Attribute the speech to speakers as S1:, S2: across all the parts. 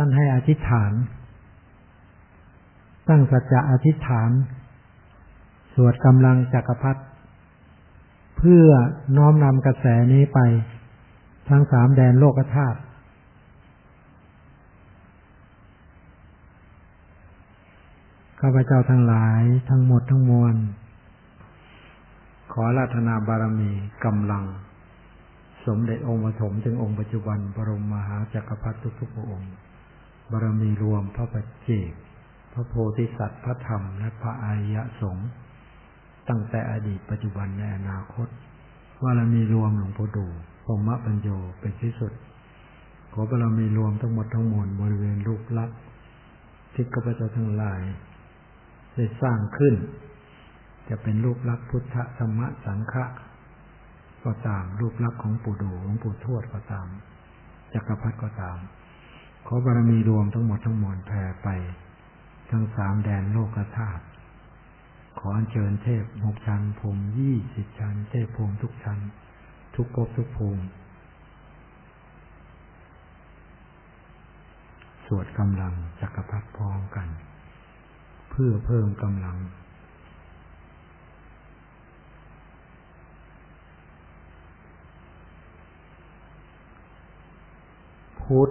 S1: ท่านให้อธิษฐาน ตั้งสัจจะอธิษฐาน สวดกำลังจักรพรรดิเพื่อน้อมนำกระแสนี้ไป ทั้งสามแดนโลกธาตุข้าพเจ้าทั้งหลายทั้งหมดทั้งมวล ขอราธนาบารมีกำลัง สมเด็จองค์ปฐมถึงองค์ปัจจุบันบรมมหาจักรพรรดิทุกๆพระองค์ บารมีรวมพระปัจเจก พระโพธิสัตว์ พระธรรม และพระอริยสงฆ์ตั้งแต่อดีตปัจจุบันในอนาคตบารมีรวมหลวงพ่อดูพรมะปัญโยเป็นที่สุด ขอบารมีรวมทั้งหมดทั้งมวลบริเวณรูปลักษณ์ที่ข้าพเจ้าทั้งหลายได้สร้างขึ้น จะเป็นรูปลักษณ์พุทธธรรมสังฆะก็ตามรูปลักษณ์ของปู่ดูของปู่ทวดก็ตามจักรพรรดิก็ตาม ขอบารมีรวมทั้งหมดทั้งมวลแผ่ไป ทั้งสามแดนโลกธาตุขออัญเชิญเทพหกชั้นภูมิยี่สิบชั้น เทพภูมิทุกชั้น ทุกภพทุกภูมิ สวดกำลังจักรพรรดิพร้อมกัน เพื่อเพิ่มกำลังพุทธ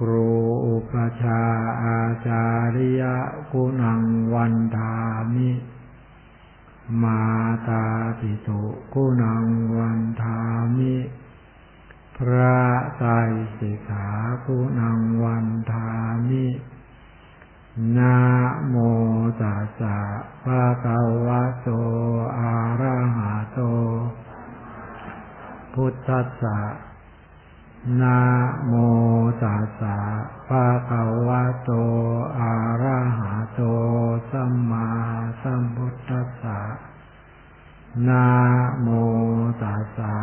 S1: ครูอุปชาอาจาริยกุณังวันธามิ มาตาติตุกุณังวันทามิ พระไตรสิกขากุณังวันทามินาโมตัสสะภะคะวะโต อะระหะโต พุทธัสสะ นะโมตัสสะภะคะวะโต อะระหะโต สัมมาสัมพุทธัสสะนะโมตัสสะ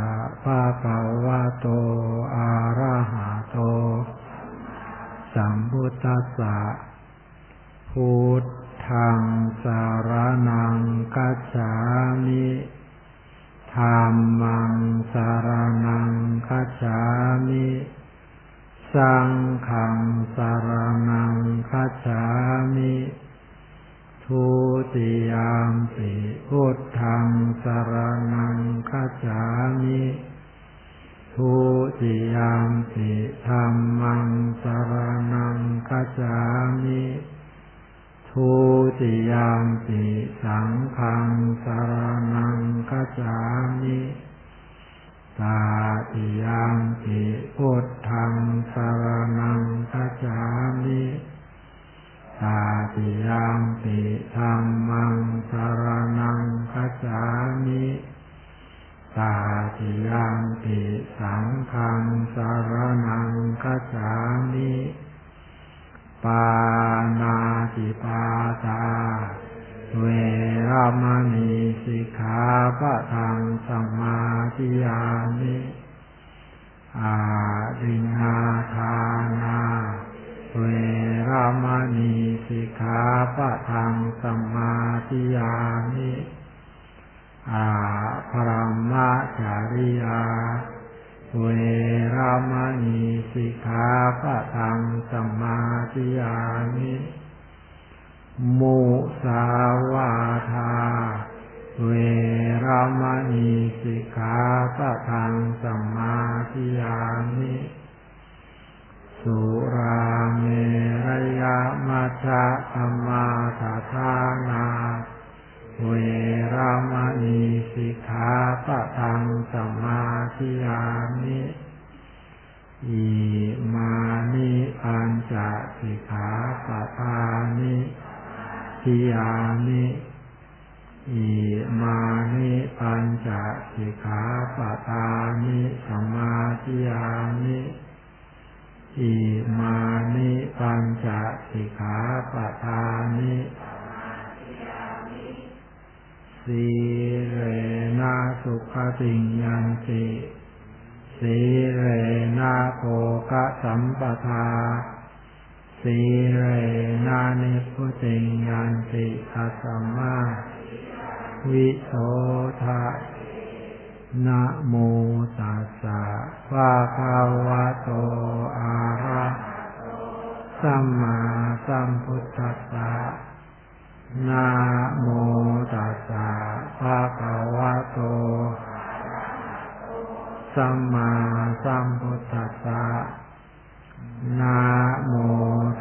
S1: ภะคะวะโต อะระหะโต สัมพุทธัสสะพุทธังสารนังกัจฉามิ ธรรมังสารนังคัจฉามิ สังฆังสารนังคัจฉามิ ทุติยามปิพุทธังสารนังคัจฉามิทุติยามปิธรรมังสารนังคัจฉามิ ทุติยามปิสังฆังสารนังกัจามิตาติยามปิพุทธังสารนั จาริยา เวรามณีสิกขาปะทังสมาธิยามิมุสาวาทา เวรามณีสิกขาปะทังสมาธิยามิสุราเมรยามัชฌะธรรมาทาทานา เวรามณีสิกขาปะทังสมาธิยามิอิมานิปัญจสิกขาปะทานิทิยามิอิมานิปัญจสิกขาปะทานิสมาธิยามิอิมานิญจสิกขาปะทานิ สีเรนะสุขติยันติสีเรนะโภกสัมปทาสีเรนะนิพุติยันติตัสมาวิโสทะนะโมตัสสะภะคะวะโตอะระสัมมาสัมพุทธัสสะ นะโมตัสสะภะคะวะโต สัมมาสัมพุทธัสสะนะโม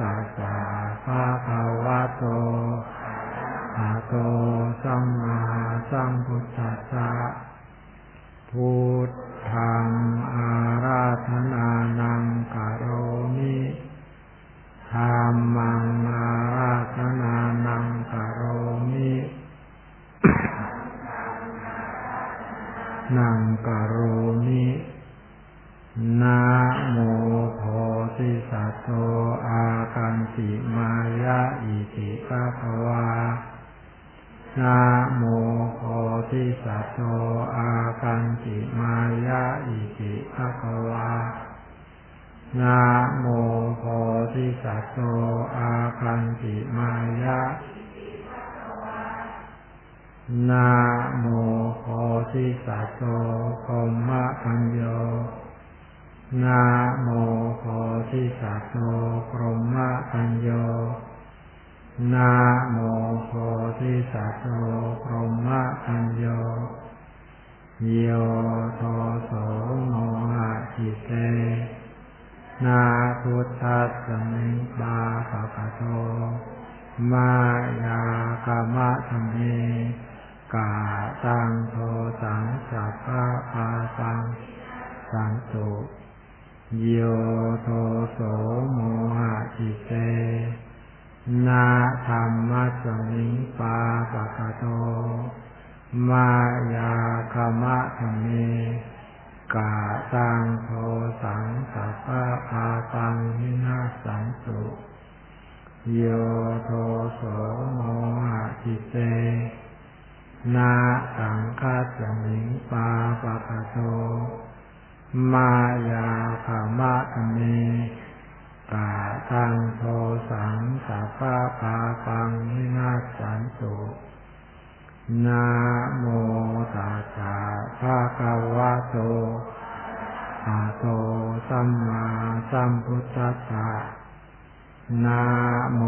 S1: ตัสสะภะคะวะโตอะโต สัมมาสัมพุทธัสสะพุทธังอาราธนานังกโรมิ ธรรมังอาราธนานังกโรมินังกโรมินะโมโพธิสัตโตอาคันติมายะอิติภะคะวานะโมโพธิสัตโตอาคันติมายะอิติภะคะวานะโม พธิสัตโตอาคันติมายะนะโมโพธิสัตโตพรหมคัญโยนะโมโพธิสัตโตพรหมคัญโยนะโมโพธิสัตโตพรหมคัญโยโยโทโสโมหะจิเต นาพุทธัสสมิบาปะกะโตมายากามะธรรมเมกาตังโทสังสัพพะปาสังสันตุโยโทโสโมหะจิเต นาธรรมะสมิงปาปะกะโต มายาคามะธรรมเม กาตังโทสังสัพพะปาปังวินาสันตุโยโทโสโมหะจิเต นาสังฆาสมิงปาปะกะโต มายาคามะธรรมเมกาตังโทสังสัพพะปาปังวินาสันตุ นะโมตัสสะภะคะวะโตอะโตสัมมาสัมพุทธัสสะนะโม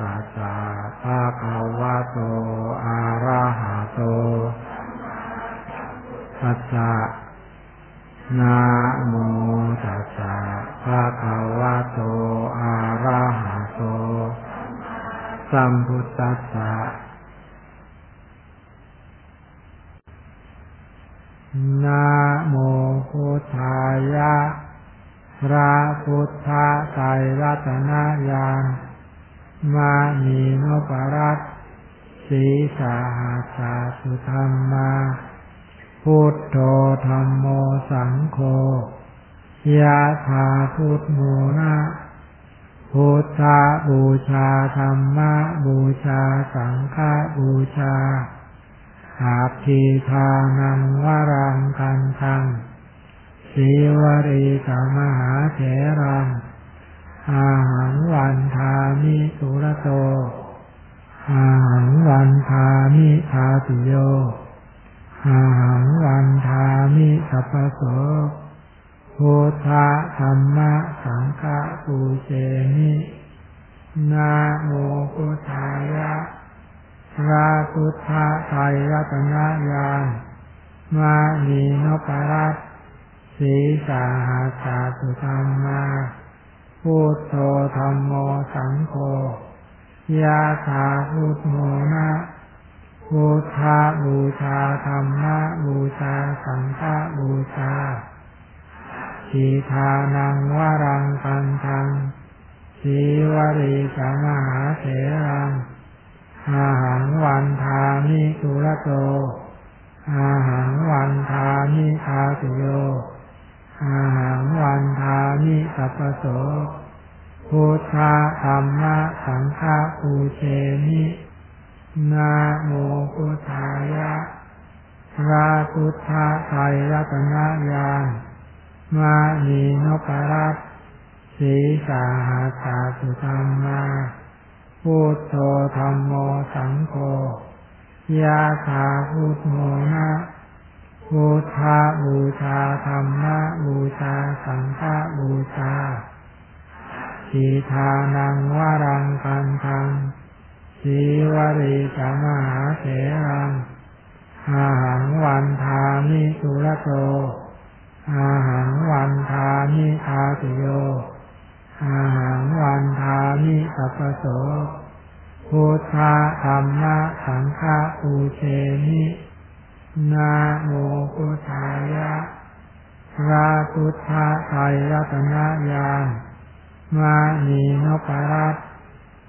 S1: ตัสสะภะคะวะโตอะระหะโตตัสสะนะโมตัสสะภะคะวะโตอะระหะโตสัมพุทธัสสะ นะโมพุทธายะ พระพุทธไตรรัตนญาณมานีนปรัตสีสาหาสาสุธรรมาพุทโธธรรมโมสังโฆยะถาพุทโมนะพุทธบูชาธรรมบูชาสังฆบูชา อาภิทานังวรังกันทังสีวรีกมหาเถรัง อาหังวันทามิสุรโต อาหังวันทามิทาติโย อาหังวันทามิสัพพโสพุทธธรรมะสังฆปูเชมินาโมพุทธายะ พระพุทธไตรรัตนญาณมานีนปรัตสีสาหาสาสุธรรมาพุทโธธรรมโมสังโฆยะถาพุทโมนะพุทธบูชาธรรมะบูชาสังฆบูชาสีทานังวรังกันทังสีวรีสมหาเถรัง อาหังวันทามิสุรโต อาหังวันทามิทาตุโย อาหังวันทามิสัพโสพุทธะธรรมะสังฆะปูเชมินาโมพุทธายะพระพุทธไตรรัตนญาณมานีนปรัตสีสาหาสาสุธรรมา พุทโธธรรมโมสังโฆยาธาพุทโมนะพุทธาบูชาธรรมะบูชาสังฆะบูชาสีทานังวรังกันทังสีวริจมหาเถรังอาหังวันทามิสุรโตอาหังวันทามิอาติโย อาหังวันทามิสัพโสพุทธะธรรมะสังฆะปูเชมินาโมพุทธายะพระพุทธไตรรัตนญาณมานีนปรัต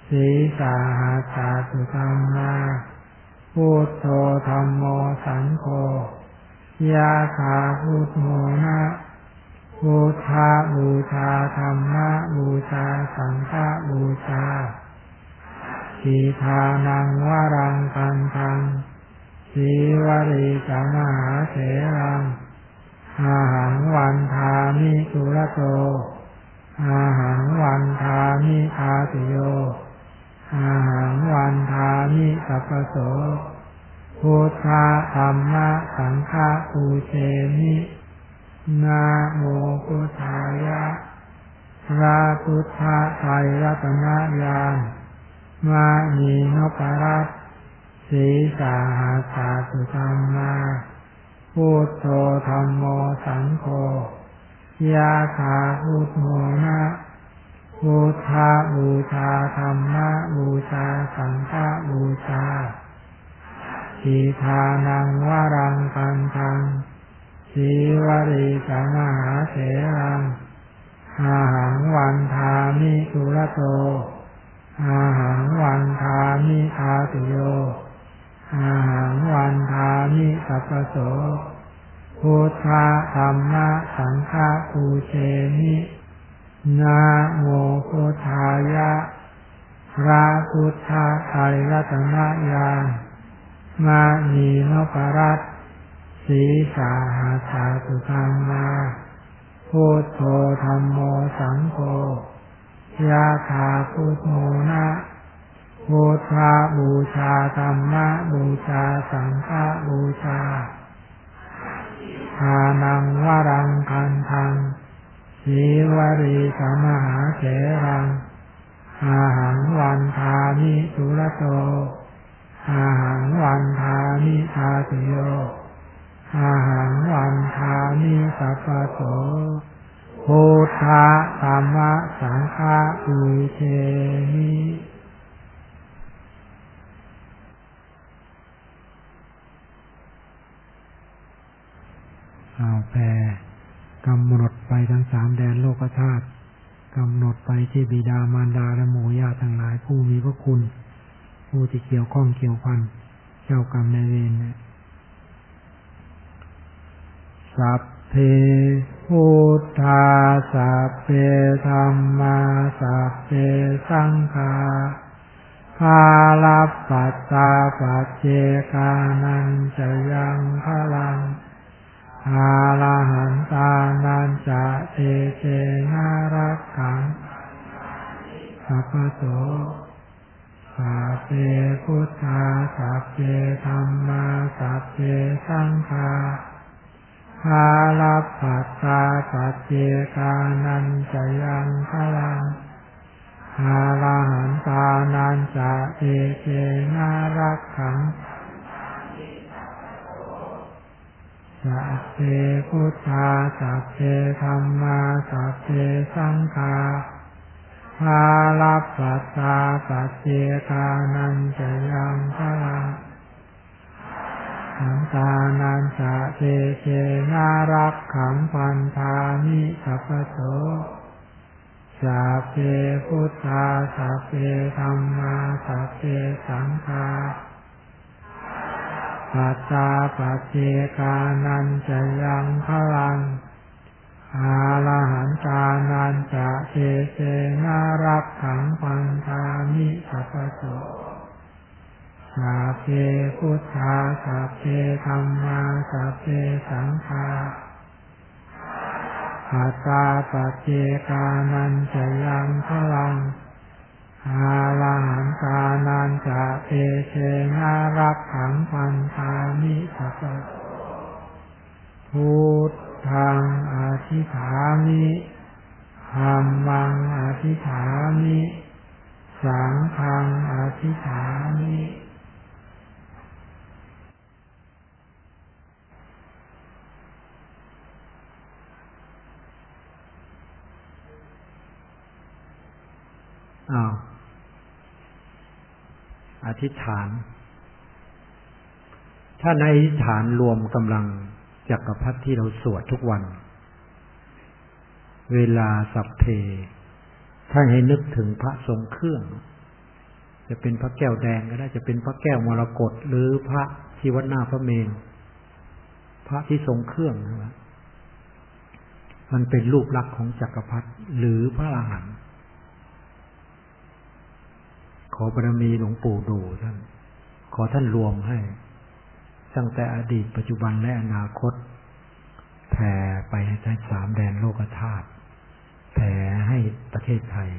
S1: สีสาหาสาสุธรรมาพุทโธธรรมโมสังโฆยาคาพุทโมนะ พุทธาบูชาธรรมะบูชาสังฆบูชาสีทานังวรังกันทังสีวริจมหาเถรังอาหังวันทามิสุรโตอาหังวันทามิอาติโยอาหังวันทามิสัพโสพุทธะธรรมะสังฆะปูเชมิ นาโมพุทธายะพระพุทธไตรรัตนญาณมานีนปรัตสีสาหาสาสุธรรมาพุทโธธรรมโมสังโฆยาคาพุทโมนะพุทธาบูชาธรรมะบูชาสังฆบูชาสีทานังวรังกันทัง สีวริจมหาเถรังอาหังวันทามิสุรโต อาหังวันทามิอาติโย อาหังวันทามิสัพโส พุทธะธรรมะสังฆะปูเชมินาโมพุทธายะ พระพุทธไตรรัตนญาณมานีนปรัต สีสาหาสาสุธรรมาพุทโธธรรมโมสังโฆยาคาพุทโมนะพุทธาบูชาธรรมะบูชาสังฆบูชาทานังวรังคันทังสีวรีสมหาเถรัง อาหังวันทามิสุรโตอาหังวันทามิทาติโย อาหังวันทามิสัพโสพุทธะธรรมะสังฆะอุเชมิเอาแผ่กำหนดไปทั้งสามแดนโลกธาตุกำหนดไปที่บิดามารดาและหมู่ญาติทั้งหลายผู้มีพระคุณ ผู้ที่เกี่ยวข้องเกี่ยวพันเจ้ากรรมในเวร สัพเพพุทธาสัพเพธรรมาสัพเพสังฆาภาลปัสสะปัจเจกานันจะยังพลังอาลาหันตานันจะเอเจนารักขังสัพพโสสัพเพพุทธาสัพเพธรรมาสัพเพสังฆา ภาลาปัสสะปัจเจกานันจะยังพลังอาลาหันตานันจะเอเจนารักขังสัพเพพุทธาสัพเพธรรมาสัพเพสังฆาภาลับปัสสะปัจเจกานันจะยังพลัง ขันตานันจะเตเจนารักขังพันธามิสัพโสสัพเพพุทธาสัพเพธรรมาสัพเพสังฆาปัจจาปัจเจกานันจะยังพลังอาลหันตานันจะเทเสนารับขังพันธามิสัพโส สัพเพพุทธาสัพเพธรรมาสัพเพสังฆาอัตตาปัจเจกานันจะยังพลังอาลหันตานันจะเทเชนารับขังพันธามิสัพพุทธังอธิฐามิธรรมังอธิฐามิ สังฆังอธิฐามิ อ้าวอธิษฐาน ถ้าในอธิษฐานรวมกำลังจักรพรรดิที่เราสวดทุกวัน เวลาสัพเพ ถ้าให้นึกถึงพระทรงเครื่อง จะเป็นพระแก้วแดงก็ได้ จะเป็นพระแก้วมรกตหรือพระที่วัดหน้าพระเมนพระที่ทรงเครื่องนะมันเป็นรูปลักษณ์ของจักรพรรดิหรือพระอรหันต์ อบารมีหลวงปู่ดูท่าน ขอท่านรวมให้ ตั้งแต่อดีตปัจจุบันและอนาคต แผ่ไปให้ทั้งสามแดนโลกธาตุแผ่ให้ประเทศไทย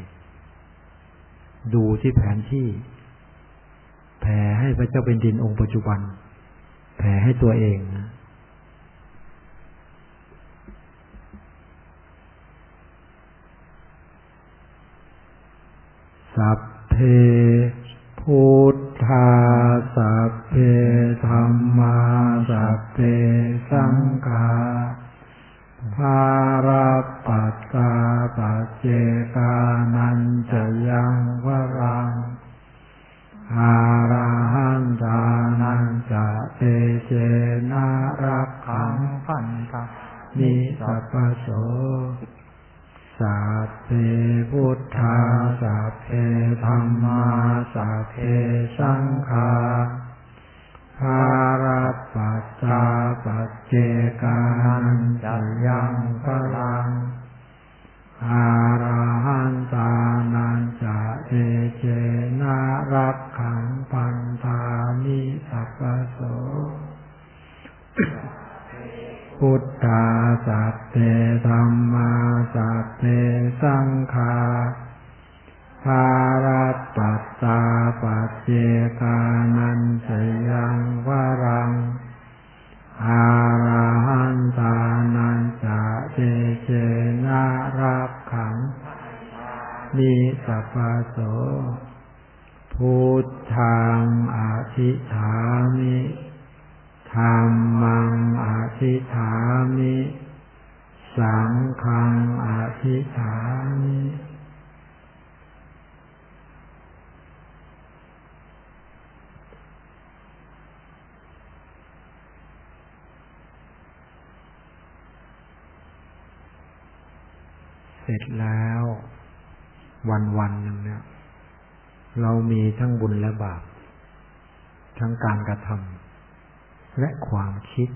S1: ดูที่แผนที่ แผ่ให้พระเจ้าเป็นดินองค์ปัจจุบัน แผ่ให้ตัวเองนะสัพ เพพุทธาสัพเพธรรมาสัพเพสังฆาภาราปัสสาปัจเจกานันจะยังวรังอาราหันตานันจะเตเจนารักขังพันธานิสัพพโส สัพเพพุทธาสัพเพธรรมาสัพเพสังฆาภารัปัสสาปัจเจกานันจะยังพลังอาราหันตานันจะเอเจนารักขังปันธามิสัพพโส พุทธาสัพเพธรรมาสัพเพสังฆาภารัตปัสสาปัจเจกานันสยังวรังอาราหันตานันจะเจเจนารักขังนิสัพพโสพุทธังอธิฐามิ ธรรมังอธิฐามิ สังฆังอธิฐามิเสร็จแล้ว วันวันหนึ่งเนี่ยเรามีทั้งบุญและบาป ทั้งการกระทำ และความคิด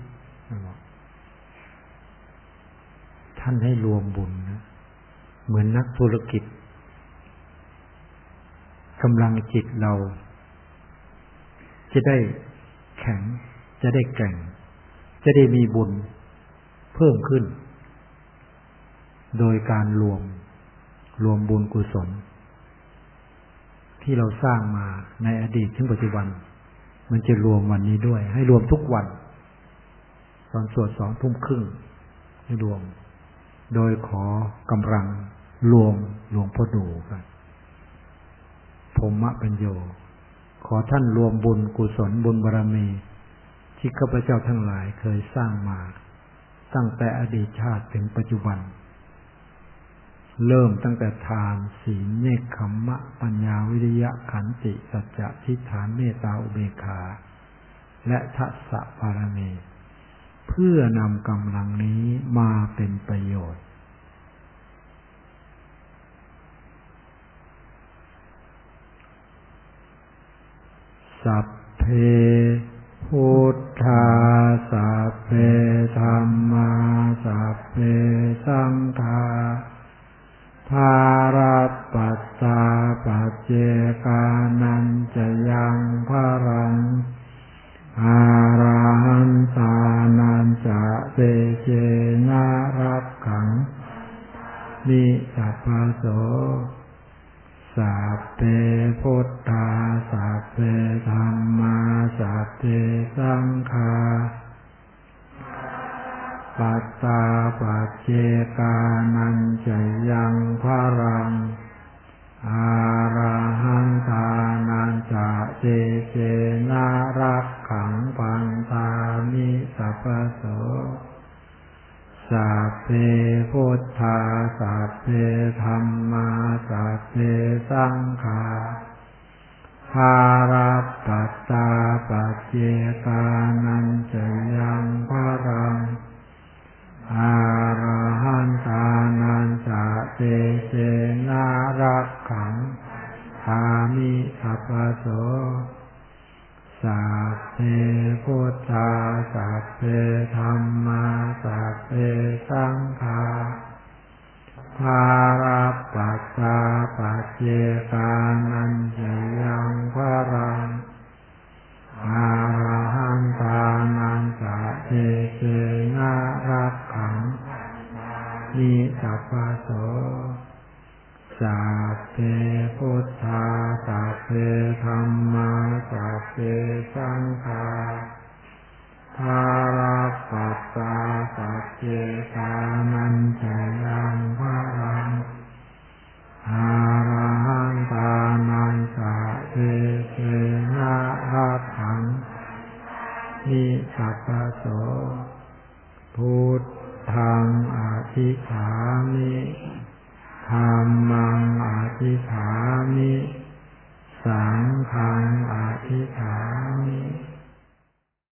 S1: ท่านให้รวมบุญนะเหมือนนักธุรกิจกำลังจิตเรา จะได้แข็ง จะได้แก่ง จะได้มีบุญเพิ่มขึ้น โดยการรวมรวมบุญกุศล ที่เราสร้างมาในอดีตถึงปัจจุบัน มันจะรวมวันนี้ด้วย ให้รวมทุกวัน ตอนสวดสองทุ่มครึ่งให้รวม โดยขอกำลังรวมหลวงพ่อดูกันพมะปัญโย ขอท่านรวมบุญกุศลบุญบารรมี ที่ข้าพเจ้าทั้งหลายเคยสร้างมา ตั้งแต่อดีตชาติถึงปัจจุบัน เริ่มตั้งแต่ทานศีลเนคขมมะ ปัญญาวิริยะขันติ สัจจะทิฏฐานเมตตาอุเบกขา และทัศะบารมีเพื่อนำกำลังนี้มาเป็นประโยชน์ สัพเพพุทธาสัพเพธรรมาสัพเพสังฆา ภารัตปัสสาปัจเจกานันจะยังพระรังอาราหันตานันจะเตเจนารักขังนิสัพพโสสัพเพพุทธาสัพเพธรรมาสัพเพสังฆา ปัสสาปัจเจกานันจะยังพระรังอาราหันตานันจะเจเจนารักขังปันตามิสัพโสสัพเพพุทธาสัพเพธรรมาสัพเพสังฆาภารัตปัสสาปัจเจกานันจะยังพระรัง อาราหันตานันจะเตเจนารักขังทามิสัพโสสัพเพพุทธาสัพเพธรรมาสัพเพสังฆาภารัปปัสสาปัจเจกานันจยังพระรัง อาราหันตานันจะเทเจนารักขังนิสัพพโสสัพเพพุทธาสัพเพธรรมาสัพเพสังฆาภาราปัสสาสัพเพกานันจะยังพระรัง อาราหันตานันจะเทเจนารักขังนิสัพพโสพุทธังอธิษฐามิธรรมังอธิษฐามิ สังฆังอธิษฐามิ